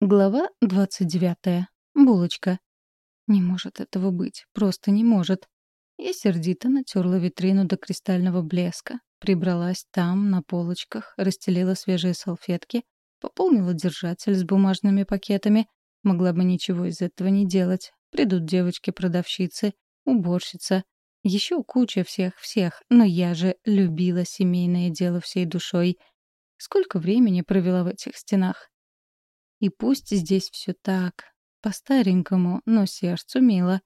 Глава 29. Булочка. Не может этого быть, просто не может. Я сердито натерла витрину до кристального блеска, прибралась там, на полочках, расстелила свежие салфетки, пополнила держатель с бумажными пакетами. Могла бы ничего из этого не делать. Придут девочки-продавщицы, уборщица. Еще куча всех-всех, но я же любила семейное дело всей душой. Сколько времени провела в этих стенах? И пусть здесь все так, по-старенькому, но сердцу мило.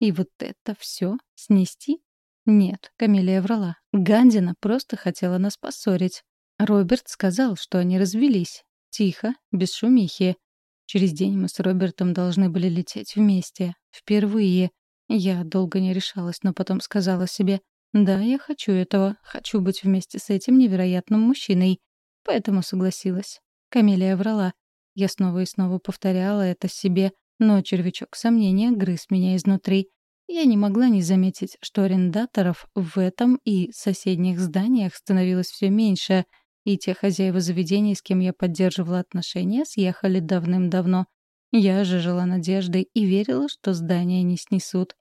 И вот это все снести? Нет, Камелия врала. Гандина просто хотела нас поссорить. Роберт сказал, что они развелись. Тихо, без шумихи. Через день мы с Робертом должны были лететь вместе. Впервые. Я долго не решалась, но потом сказала себе, «Да, я хочу этого. Хочу быть вместе с этим невероятным мужчиной». Поэтому согласилась. Камелия врала. Я снова и снова повторяла это себе, но червячок сомнения грыз меня изнутри. Я не могла не заметить, что арендаторов в этом и соседних зданиях становилось все меньше, и те хозяева заведений, с кем я поддерживала отношения, съехали давным-давно. Я же жила надеждой и верила, что здания не снесут.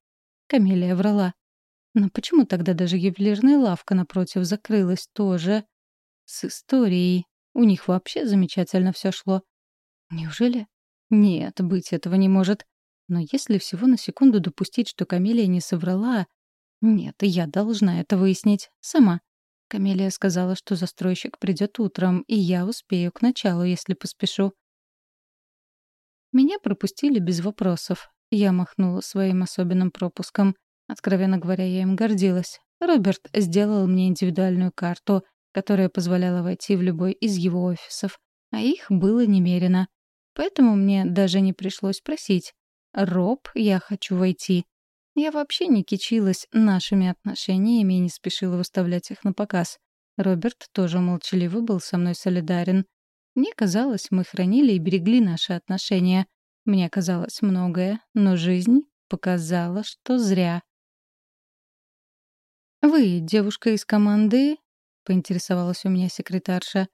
Камелия врала. Но почему тогда даже ювелирная лавка напротив закрылась тоже? С историей. У них вообще замечательно все шло. Неужели? Нет, быть этого не может. Но если всего на секунду допустить, что Камелия не соврала... Нет, я должна это выяснить. Сама. Камелия сказала, что застройщик придет утром, и я успею к началу, если поспешу. Меня пропустили без вопросов. Я махнула своим особенным пропуском. Откровенно говоря, я им гордилась. Роберт сделал мне индивидуальную карту, которая позволяла войти в любой из его офисов. А их было немерено. Поэтому мне даже не пришлось просить. «Роб, я хочу войти». Я вообще не кичилась нашими отношениями и не спешила выставлять их на показ. Роберт тоже молчаливо был со мной солидарен. Мне казалось, мы хранили и берегли наши отношения. Мне казалось многое, но жизнь показала, что зря. «Вы девушка из команды?» — поинтересовалась у меня секретарша.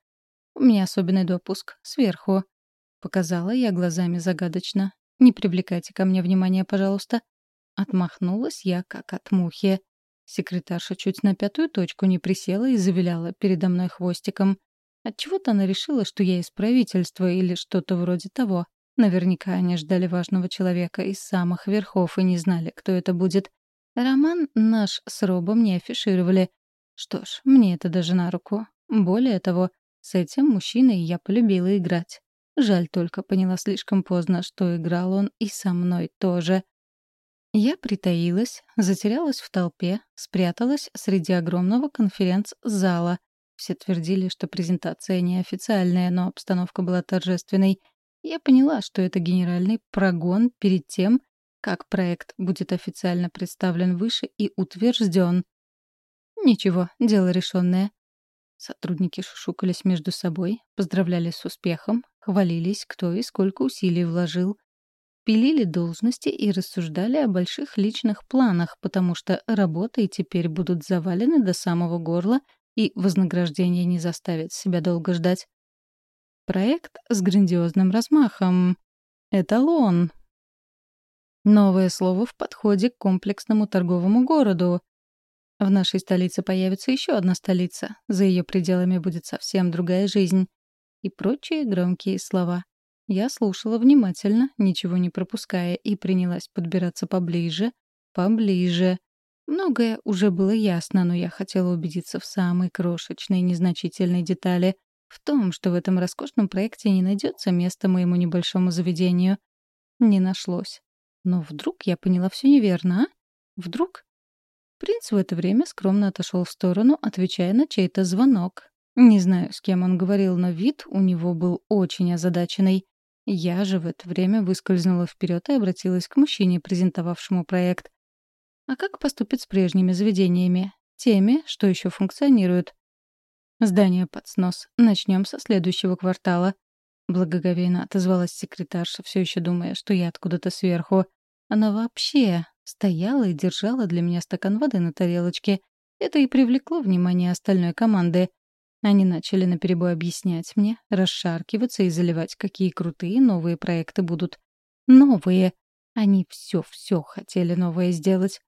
«У меня особенный допуск. Сверху. Показала я глазами загадочно. «Не привлекайте ко мне внимания, пожалуйста». Отмахнулась я, как от мухи. Секретарша чуть на пятую точку не присела и завиляла передо мной хвостиком. Отчего-то она решила, что я из правительства или что-то вроде того. Наверняка они ждали важного человека из самых верхов и не знали, кто это будет. Роман наш с Робом не афишировали. Что ж, мне это даже на руку. Более того, с этим мужчиной я полюбила играть. Жаль только, поняла слишком поздно, что играл он и со мной тоже. Я притаилась, затерялась в толпе, спряталась среди огромного конференц-зала. Все твердили, что презентация неофициальная, но обстановка была торжественной. Я поняла, что это генеральный прогон перед тем, как проект будет официально представлен выше и утвержден. Ничего, дело решенное. Сотрудники шушукались между собой, поздравляли с успехом, хвалились, кто и сколько усилий вложил. Пилили должности и рассуждали о больших личных планах, потому что работы теперь будут завалены до самого горла, и вознаграждение не заставит себя долго ждать. Проект с грандиозным размахом. Эталон. Новое слово в подходе к комплексному торговому городу. В нашей столице появится еще одна столица. За ее пределами будет совсем другая жизнь. И прочие громкие слова. Я слушала внимательно, ничего не пропуская, и принялась подбираться поближе, поближе. Многое уже было ясно, но я хотела убедиться в самой крошечной незначительной детали — в том, что в этом роскошном проекте не найдется места моему небольшому заведению. Не нашлось. Но вдруг я поняла все неверно, а? Вдруг Принц в это время скромно отошел в сторону, отвечая на чей-то звонок. Не знаю, с кем он говорил, но вид у него был очень озадаченный. Я же в это время выскользнула вперед и обратилась к мужчине, презентовавшему проект. А как поступить с прежними заведениями? Теми, что еще функционируют? Здание под снос. Начнем со следующего квартала. Благоговейно отозвалась секретарша, все еще думая, что я откуда-то сверху. Она вообще Стояла и держала для меня стакан воды на тарелочке. Это и привлекло внимание остальной команды. Они начали наперебой объяснять мне, расшаркиваться и заливать, какие крутые новые проекты будут. Новые! Они все-все хотели новое сделать.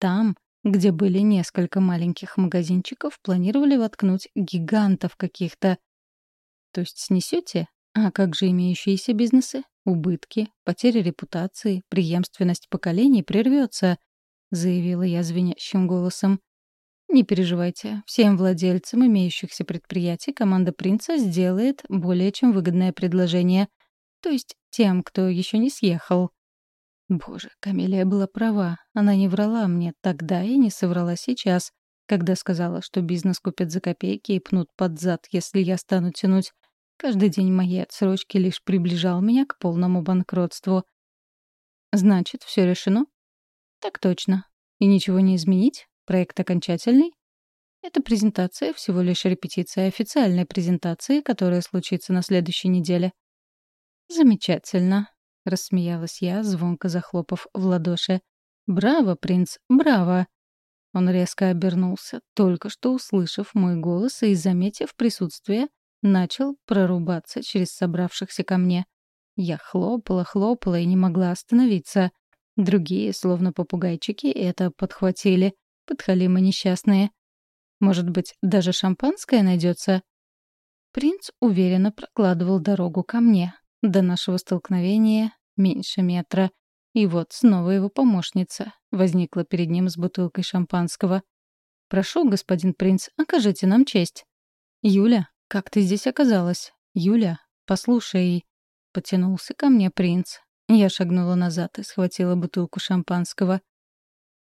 Там, где были несколько маленьких магазинчиков, планировали воткнуть гигантов каких-то. То есть снесете? А как же имеющиеся бизнесы? Убытки, потеря репутации, преемственность поколений прервется, заявила я звенящим голосом. Не переживайте, всем владельцам имеющихся предприятий команда принца сделает более чем выгодное предложение. То есть тем, кто еще не съехал. Боже, Камелия была права. Она не врала мне тогда и не соврала сейчас, когда сказала, что бизнес купят за копейки и пнут под зад, если я стану тянуть. Каждый день моей отсрочки лишь приближал меня к полному банкротству. Значит, все решено? Так точно. И ничего не изменить? Проект окончательный? Это презентация всего лишь репетиция официальной презентации, которая случится на следующей неделе. Замечательно, рассмеялась я, звонко захлопав в ладоши. Браво, принц, браво. Он резко обернулся, только что услышав мой голос и заметив присутствие, начал прорубаться через собравшихся ко мне. Я хлопала, хлопала и не могла остановиться. Другие, словно попугайчики, это подхватили — подхалимы несчастные. Может быть, даже шампанское найдется? Принц уверенно прокладывал дорогу ко мне. До нашего столкновения меньше метра. И вот снова его помощница возникла перед ним с бутылкой шампанского. «Прошу, господин принц, окажите нам честь». «Юля, как ты здесь оказалась? Юля, послушай». Потянулся ко мне принц. Я шагнула назад и схватила бутылку шампанского.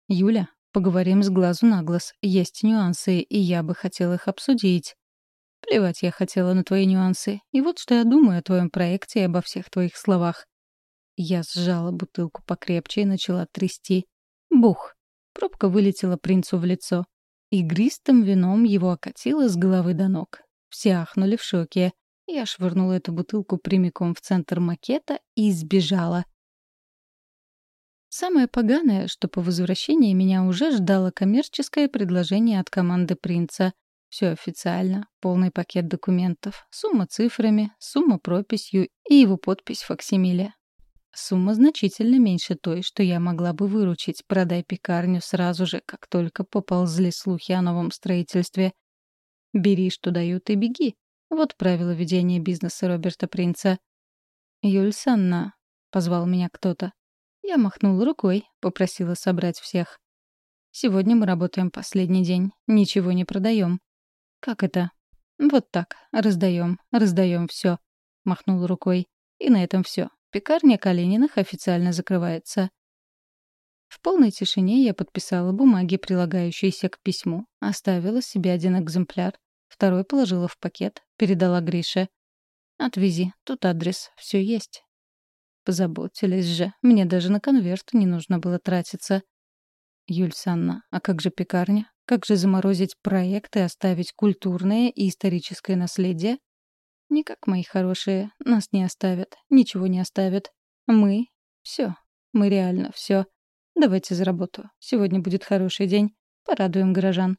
«Юля, Поговорим с глазу на глаз. Есть нюансы, и я бы хотела их обсудить. Плевать я хотела на твои нюансы. И вот что я думаю о твоем проекте и обо всех твоих словах. Я сжала бутылку покрепче и начала трясти. Бух! Пробка вылетела принцу в лицо. Игристым вином его окатило с головы до ног. Все ахнули в шоке. Я швырнула эту бутылку прямиком в центр макета и сбежала. Самое поганое, что по возвращении меня уже ждало коммерческое предложение от команды принца. Все официально, полный пакет документов, сумма цифрами, сумма прописью и его подпись факсимиле. Сумма значительно меньше той, что я могла бы выручить, продай пекарню сразу же, как только поползли слухи о новом строительстве. Бери, что дают, и беги. Вот правило ведения бизнеса Роберта Принца. «Юль Санна», — позвал меня кто-то. Я махнула рукой, попросила собрать всех. «Сегодня мы работаем последний день, ничего не продаем». «Как это?» «Вот так, раздаем, раздаем все», — махнула рукой. «И на этом все. Пекарня Калининых официально закрывается». В полной тишине я подписала бумаги, прилагающиеся к письму, оставила себе один экземпляр, второй положила в пакет, передала Грише. «Отвези, тут адрес, все есть». Позаботились же. Мне даже на конверт не нужно было тратиться. Юль Санна, а как же пекарня? Как же заморозить проект и оставить культурное и историческое наследие? Никак, мои хорошие, нас не оставят, ничего не оставят. Мы — все, мы реально все. Давайте за работу. Сегодня будет хороший день. Порадуем горожан.